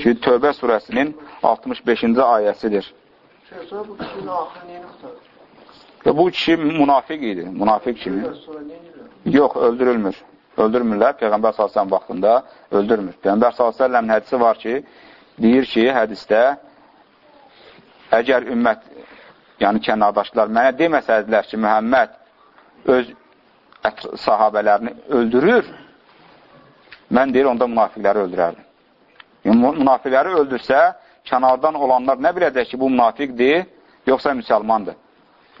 [SPEAKER 1] ki, Tövbə surəsinin 65-ci ayəsidir. Və bu kişi münafiq idi, münafiq kimi. Yox, öldürülmür. Öldürmürlər. Peyğəmbər s.ə.v vaxtında öldürmür. Peyğəmbər s.ə.v-in hədisi var ki, deyir ki, hədisdə əgər ümmət, yəni kənardaşlar mənə deməsəydilər ki, Mühəmməd öz sahabələrini öldürür, mən deyir, onda münafiqləri öldürərdim. Yəni, münafiqləri öldürsə, kənardan olanlar nə biləcək ki, bu münafiqdir, yoxsa müsəlmandır.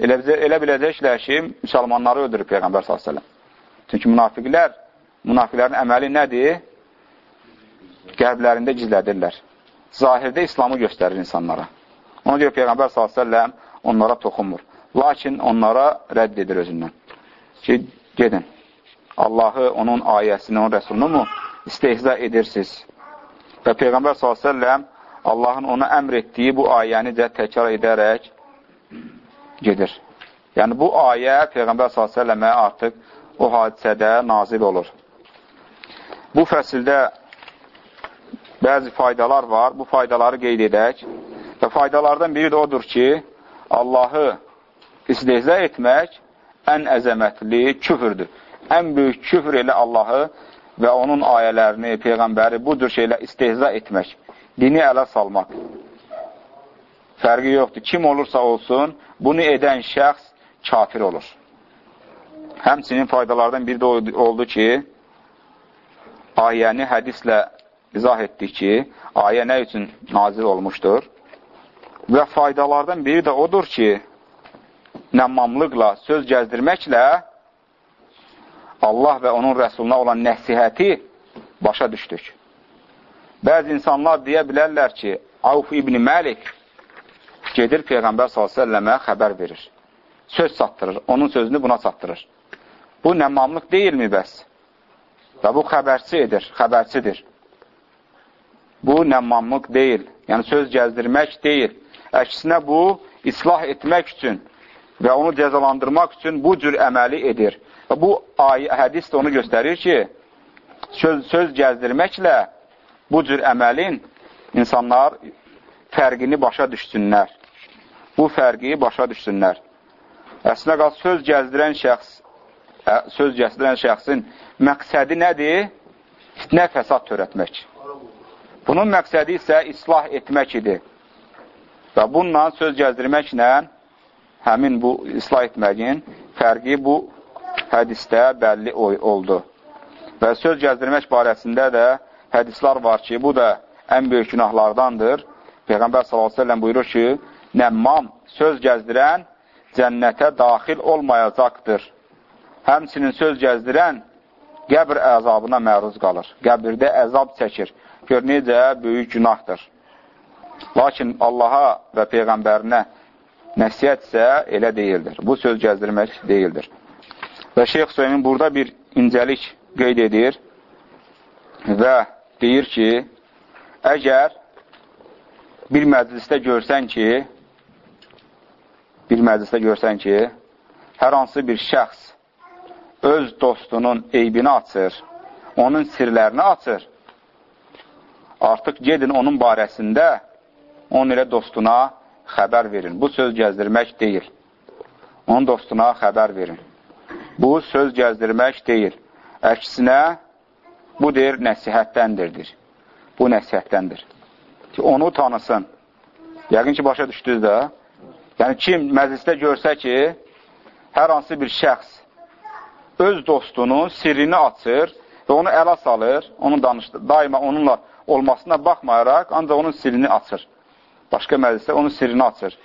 [SPEAKER 1] Elə, elə biləcəklər ki, müsəlmanları öldürür Peyğəmbər s.ə.v. Çünki münafiqlər, münafiqlərin əməli nədir? Qəlblərində gizlədirlər. Zahirdə İslamı göstərir insanlara. Ona görə Peyğəmbər s.ə.v onlara toxunmur. Lakin onlara rədd edir özündən. Ki, gedin. Allahı, onun ayəsini, onun rəsulunu mu istehza edirsiniz? Və Peyğəmbər s.ə.v Allahın ona əmr etdiyi bu ayəni də təkrar edərək gedir. Yəni, bu ayə Peyğəmbər s.ə.və artıq o hadisədə nazil olur. Bu fəsildə bəzi faydalar var. Bu faydaları qeyd edək. Və faydalardan biri də odur ki, Allahı istehza etmək ən əzəmətli küfürdür. Ən böyük küfür elə Allahı və onun ayələrini, Peyğəmbəri bu cür şeylə istehza etmək, dini ələ salmaq. Fərqi yoxdur. Kim olursa olsun, bunu edən şəxs kafir olur. Həmçinin faydalardan biri də oldu ki, ayəni hədislə izah etdik ki, ayə nə üçün nazil olmuşdur? Və faydalardan biri də odur ki, nəmmamlıqla, söz gəzdirməklə Allah və onun rəsuluna olan nəsihəti başa düşdük. Bəzi insanlar deyə bilərlər ki, Avf ibn Məlik gedir Peyğəmbər s.ə.və xəbər verir. Söz satdırır, onun sözünü buna satdırır. Bu nəmmamlıq deyilmi bəs? Və bu xəbərçi edir, xəbərçidir. Bu nəmmamlıq deyil, yəni söz gəzdirmək deyil. Əksinə bu, islah etmək üçün və onu cəzalandırmaq üçün bu cür əməli edir. Və bu ayə, hədis də onu göstərir ki, söz, söz gəzdirməklə bu cür əməlin insanlar fərqini başa düşsünlər. Bu fərqi başa düşsünlər. Əslində qal, söz gəzdirən şəxs, söz gəzdirən şəxsin məqsədi nədir? Fitnə fəsad törətmək. Bunun məqsədi isə islah etmək idi. Və bununla söz gəzdirməklə həmin bu islah etməyin fərqi bu hədisdə bəlli oldu. Və söz gəzdirmək barəsində də hədislər var ki, bu da ən böyük günahlardandır. Peyğəmbər s.ə.v buyurur ki, nəmmam söz gəzdirən cənnətə daxil olmayacaqdır. Həmçinin söz gəzdirən qəbr əzabına məruz qalır. Qəbirdə əzab çəkir. Gör, necə böyük günahdır. Lakin Allaha və Peyğəmbərinə nəsiyyət isə elə deyildir. Bu söz gəzdirmək deyildir. Və Şeyx Söymin burada bir incəlik qeyd edir və deyir ki, əgər bir məclisdə görsən ki, bir məclisdə görsən ki, hər hansı bir şəxs öz dostunun eybini açır, onun sirlərini açır, artıq gedin onun barəsində onun ilə dostuna xəbər verin. Bu söz gəzdirmək deyil. Onun dostuna xəbər verin. Bu söz gəzdirmək deyil. Əksinə, bu deyir, nəsihətdəndirdir. Bu nəsihətdəndir ki, onu tanısın. Yəqin ki, başa düşdünüz də. Yəni, kim məclisdə görsə ki, hər hansı bir şəxs öz dostunun sirrini açır və onu əla salır, onu danışdır, daima onunla olmasına baxmayaraq, ancaq onun sirrini açır. Başqa məclisdə onun sirrini açır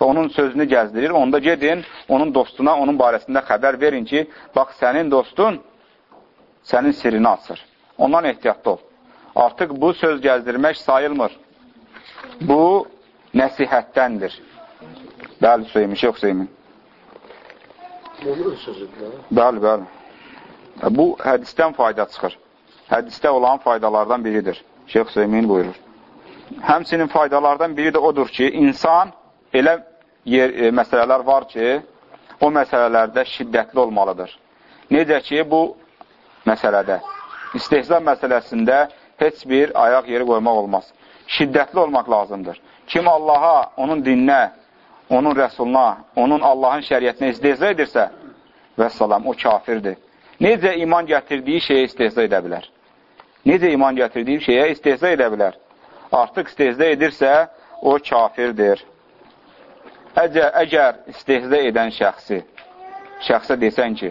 [SPEAKER 1] və onun sözünü gəzdirir. Onda gedin, onun dostuna, onun barəsində xəbər verin ki, bax, sənin dostun sənin sirrini açır. Ondan ehtiyatlı ol. Artıq bu söz gəzdirmək sayılmır. Bu nəsihətdəndir. Bəli, Süleymin.
[SPEAKER 2] Onun sözüdür.
[SPEAKER 1] Bəli, bəli. Bu hədisdən fayda çıxır. Hədisdə olan faydalardan biridir. Şeyx Süleymin buyurur. Həmsinin faydalardan biri də odur ki, insan elə yer, e, məsələlər var ki, o məsələlərdə şiddətli olmalıdır. Necə ki, bu məsələdə, istehza məsələsində heç bir ayaq yeri qoymaq olmaz şiddətli olmaq lazımdır. Kim Allaha, onun dininə, onun rəsuluna, onun Allahın şəriyyətinə izdeza edirsə, və salam, o kafirdir. necə iman gətirdiyi şeyə istehza edə bilər? Necə iman gətirdiyi şeyə istehza edə bilər? Artıq istehza edirsə, o kafirdir. Əgər, əgər istehza edən şəxsi, şəxsə desən ki,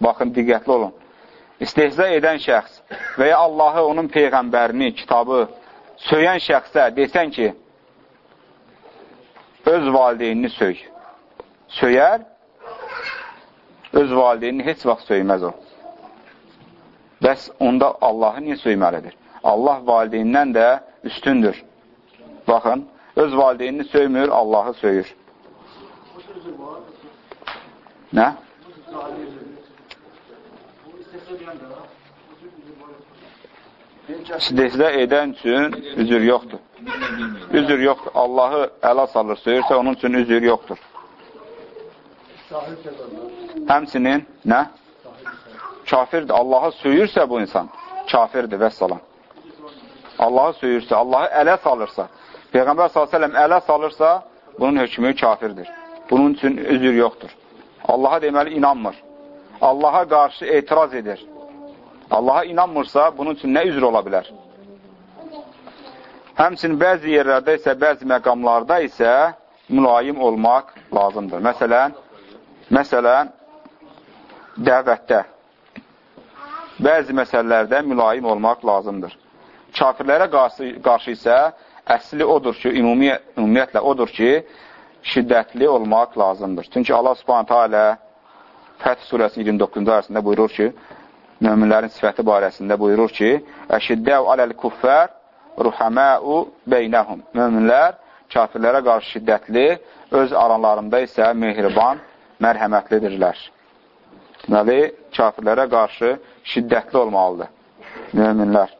[SPEAKER 1] baxın, diqqətli olun, istehza edən şəxs və ya Allahı, onun Peyğəmbərini, kitabı söyən şəxsə desən ki, öz valideynini söy. Söyər, öz valideynini heç vaxt söyməz o. Bəs onda Allahı niyə söyməlidir? Allah valideynindən də üstündür. Baxın, öz valideynini söymür, Allahı söyür. Nə? İstehza edən üçün üzür yoxdur. Üzür yoxdur. Allahı əla salır, söyürsə onun üçün üzür yoxdur. Həmsinin, nə? Kafirdir. Allahı söyürsə bu insan, kafirdir və salam. Allahı söyürsə, Allahı ələ salırsa, Peyğəmbər s.ə.v ələ salırsa, bunun hökmü kafirdir. Bunun üçün üzür yoxdur. Allaha deməli inanmır. Allaha qarşı etiraz edir. Allaha inanmırsa, bunun üçün nə üzr ola bilər? Həmçinin bəzi yerlərdə isə, bəzi məqamlarda isə mülayim olmaq lazımdır. Məsələn, məsələn, dəvətdə, bəzi məsələlərdə mülayim olmaq lazımdır. Kafirlərə qarşı, qarşı isə əsli odur ki, ümumi, ümumiyyətlə odur ki, şiddətli olmaq lazımdır. Çünki Allah subhanətə alə Fəth surəsi 29-cu ayəsində buyurur ki, möminlərin sifəti barəsində buyurur ki, Əşiddəv aləl kuffər ruhəməu beynəhum. Möminlər kafirlərə qarşı şiddətli, öz aranlarında isə mehriban, mərhəmətlidirlər. Deməli, kafirlərə qarşı şiddətli olmalıdır möminlər.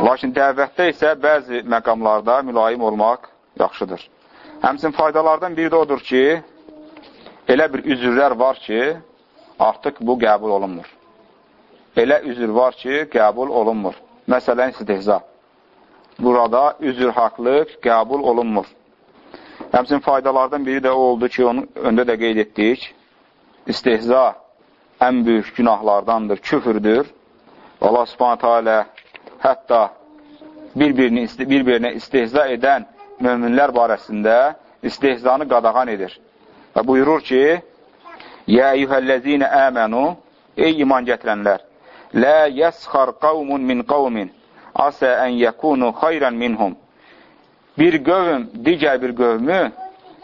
[SPEAKER 1] Lakin dəvətdə isə bəzi məqamlarda mülayim olmaq yaxşıdır. Həmsin faydalardan biri də odur ki, elə bir üzürlər var ki, artıq bu qəbul olunmur. Elə üzür var ki, qəbul olunmur. Məsələn, istihza. Burada üzür haqlıq qəbul olunmur. Həmsin faydalardan biri də oldu ki, onu öndə də qeyd etdik. İstihza ən böyük günahlardandır, küfürdür. Allah subhanətə alə hətta bir-birini bir-birinə istehza edən möminlər barəsində istehzanı qadağan edir. Və buyurur ki, Yə eyyuhəl-ləzinə əmənu Ey iman gətirənlər Lə yəsxar qavmun min qavmin asə ən yəkunu xayrən minhum Bir qövm digər bir qövmü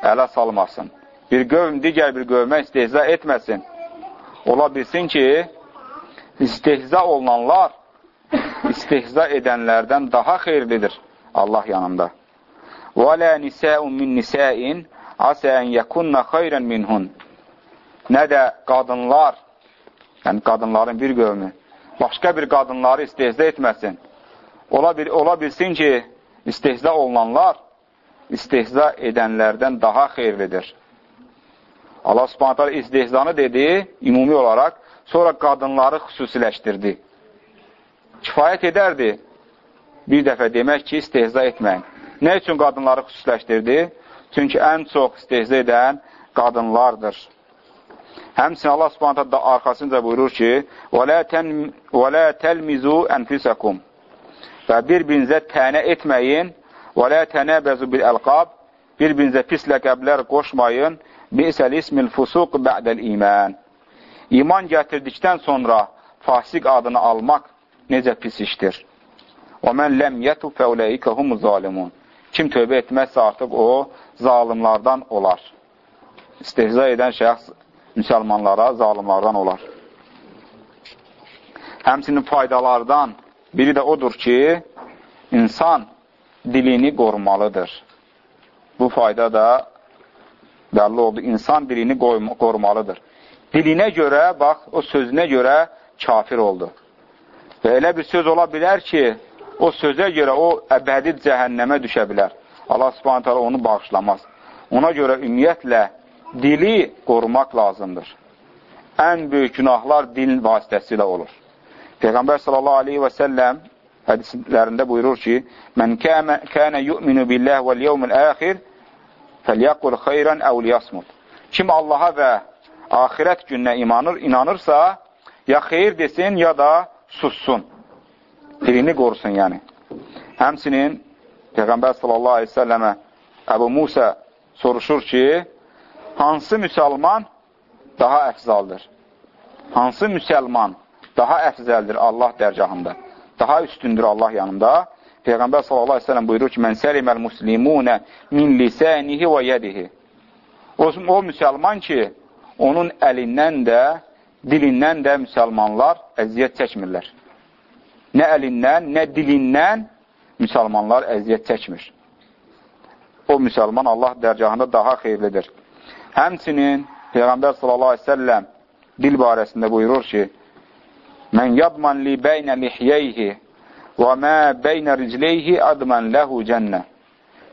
[SPEAKER 1] ələ salmasın. Bir qövm digər bir qövmə istehza etməsin. Ola bilsin ki, istehza olunanlar istehza edənlərdən daha xeyirlidir Allah yanında. Və lə nisəun min nisəin asə ən yəkunna xayrən minhun. Nə də qadınlar, yəni qadınların bir qövmü, başqa bir qadınları istehza etməsin. Ola, bil, ola bilsin ki, istehza olunanlar istehza edənlərdən daha xeyirlidir. Allah subhanətə istehzanı dedi, ümumi olaraq, sonra qadınları xüsusiləşdirdi Kifayət edərdi bir dəfə demək ki, istehza etməyin. Nə üçün qadınları xüsusiləşdirdi? Çünki ən çox istehza edən qadınlardır. Həmsin Allah subhanətə da arxasınca buyurur ki, وَلَا تَلْمِزُوا أَنْفِسَكُمْ Və bir-birinizə tənə etməyin, وَلَا تَنَبَزُوا بِالْأَلْقَابِ Bir-birinizə pis ləqəblər qoşmayın, بِئْسَ الْإِسْمِ الْفُسُقِ بَعْدَ الْإِيمَانِ İman gətirdikdən sonra fasik adını almaq necə pis işdir. Və mən ləm yətub fəuləikə humu zalimun. Kim tövbə etməzsə artıq o, zalimlardan olar. İstehza edən şəxs müsəlmanlara zalimlardan olar. Həmsinin faydalardan biri də odur ki, insan dilini qorumalıdır. Bu fayda da bəlli oldu. İnsan dilini qorumalıdır. Dilinə görə, bax, o sözünə görə kafir oldu. Və elə bir söz ola bilər ki, o sözə görə o əbədi cəhənnəmə düşə bilər. Allah subhanət hələ onu bağışlamaz. Ona görə ümumiyyətlə dili qorumaq lazımdır. Ən böyük günahlar dil vasitəsilə olur. Peyğəmbər sallallahu aleyhi və səlləm hədislərində buyurur ki, Mən kənə yu'minu billəh vəl yevmil əxir fəlyəqul xeyrən əvl yasmud. Kim Allaha və axirət gününə inanır, inanırsa, ya xeyir desin, ya da sussun. Dilini qorusun, yəni. Həmsinin Peyğəmbər sallallahu aleyhi səlləmə Əbu Musa soruşur ki, hansı müsəlman daha əfzaldır? Hansı müsəlman daha əfzəldir Allah dərgahında? Daha üstündür Allah yanında? Peyğəmbər sallallahu aleyhi sellem buyurur ki, Mən səliməl muslimunə min lisənihi və yədihi. O, o müsəlman ki, onun əlindən də, dilindən də müsəlmanlar əziyyət çəkmirlər. Nə əlindən, nə dilindən müsəlmanlar əziyyət çəkmir. O müsəlman Allah dərgahında daha xeyirlidir. Həmçinin Peyğəmbər sallallahu əleyhi və səlləm dil barəsində buyurur ki: "Mən yadman li beynə lihyeyhi və mə beynə ricleyhi adman lehu cənnə."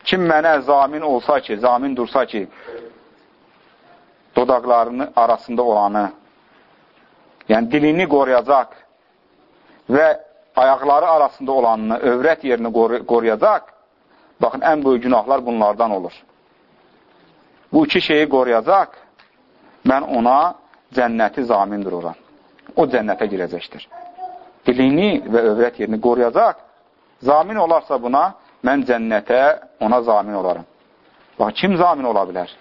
[SPEAKER 1] Kim mənə zamin olsa ki, zamin dursa ki, dodaqlarının arasında olanı, yəni dilini qoruyacaq və ayaqları arasında olanını, övrət yerini qoruyacaq, baxın, ən böyük günahlar bunlardan olur. Bu iki şeyi qoruyacaq, mən ona cənnəti zamin dururam. O cənnətə girəcəkdir. Dilini və övrət yerini qoruyacaq, zamin olarsa buna, mən cənnətə ona zamin olaram. Bax, kim zamin ola bilər?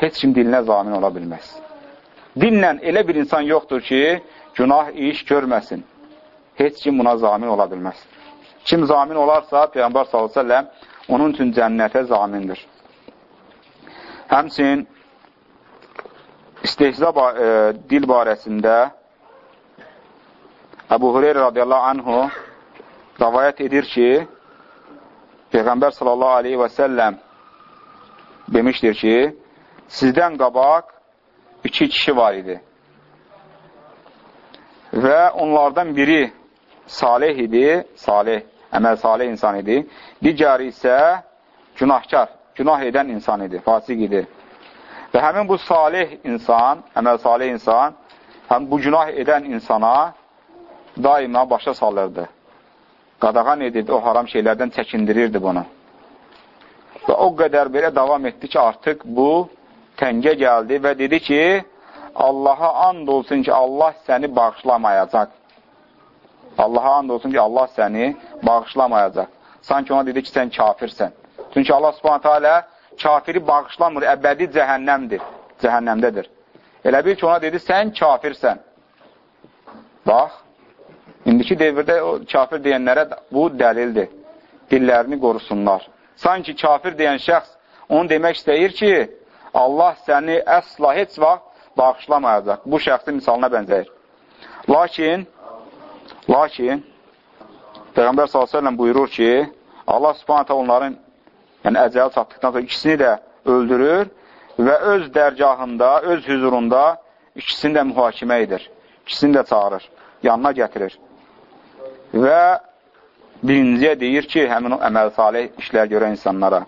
[SPEAKER 1] Heç kim dilinə zamin ola bilməz. Dinlə elə bir insan yoxdur ki, günah iş görməsin heç kim buna zamin ola bilməz. Kim zamin olarsa, Peyğəmbər s.ə.v onun üçün cənnətə zamindir. Həmçin, istehza e, dil barəsində Əbu Hureyra radiyallahu anhu rəvayət edir ki, Peyğəmbər sallallahu aleyhi və səlləm demişdir ki, sizdən qabaq iki kişi var idi. Və onlardan biri salih idi, salih, əməl salih insan idi. Digəri isə günahkar, günah edən insan idi, fasik idi. Və həmin bu salih insan, əməl salih insan, həm bu günah edən insana daima başa salırdı. Qadağan edirdi, o haram şeylərdən çəkindirirdi bunu. Və o qədər belə davam etdi ki, artıq bu təngə gəldi və dedi ki, Allaha and olsun ki, Allah səni bağışlamayacaq. Allaha and olsun ki, Allah səni bağışlamayacaq. Sanki ona dedi ki, sən kafirsən. Çünki Allah subhanətə alə kafiri bağışlamır, əbədi cəhənnəmdir, cəhənnəmdədir. Elə bil ki, ona dedi, sən kafirsən. Bax, indiki devirdə o kafir deyənlərə bu dəlildir. Dillərini qorusunlar. Sanki kafir deyən şəxs onu demək istəyir ki, Allah səni əsla heç vaxt bağışlamayacaq. Bu şəxsin misalına bənzəyir. Lakin Lakin Peyğəmbər s.ə.v buyurur ki, Allah subhanətə onların yəni əcəli çatdıqdan sonra ikisini də öldürür və öz dərgahında, öz hüzurunda ikisini də mühakimə edir. İkisini də çağırır, yanına gətirir. Və birinciyə deyir ki, həmin o əməl salih işlər görən insanlara,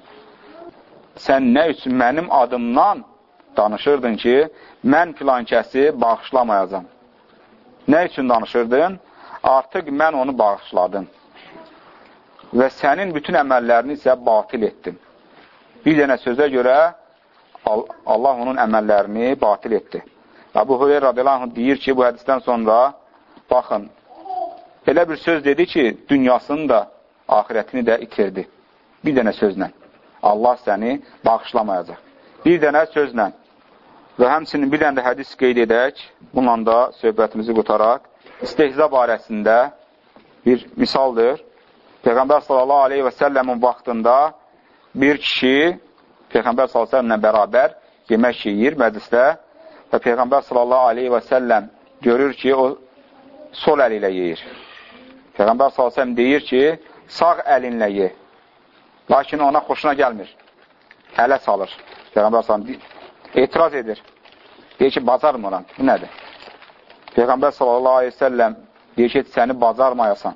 [SPEAKER 1] sən nə üçün mənim adımdan danışırdın ki, mən filan kəsi bağışlamayacam. Nə üçün danışırdın? artıq mən onu bağışladım və sənin bütün əməllərini isə batil etdim. Bir dənə sözə görə Allah onun əməllərini batil etdi. Əbu Hüreyra radiyallahu deyir ki, bu hədisdən sonra baxın, elə bir söz dedi ki, dünyasını da, ahirətini də itirdi. Bir dənə sözlə. Allah səni bağışlamayacaq. Bir dənə sözlə. Və həmçinin bir dənə də hədis qeyd edək, bununla da söhbətimizi qutaraq istehza barəsində bir misaldır. Peyğəmbər sallallahu aleyhi və səlləmin vaxtında bir kişi Peyğəmbər sallallahu aleyhi və səlləmlə bərabər yemək yeyir məclisdə və Peyğəmbər sallallahu aleyhi və səlləm görür ki, o sol əli ilə yeyir. Peyğəmbər sallallahu aleyhi və səlləm deyir ki, sağ əlinlə ye. Lakin ona xoşuna gəlmir. Ələ salır. Peyğəmbər sallallahu etiraz edir. Deyir ki, bacarmıram. Bu nədir? Peyğəmbər sallallahu aleyhi səlləm deyir ki, səni bacarmayasan.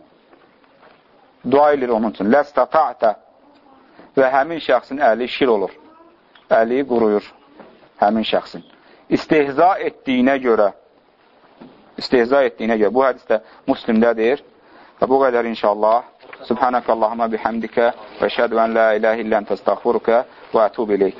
[SPEAKER 1] Dua edir onun üçün. Ləstəta'tə və həmin şəxsin əli şir olur. Əli quruyur həmin şəxsin. İstehza etdiyinə görə istehza etdiyinə görə. Bu hədis də muslimdədir. Və bu qədər inşallah. سبحانك اللهم بحمدك وأشهد أن لا إله إلا أنت أستغفرك وأتوب إليك.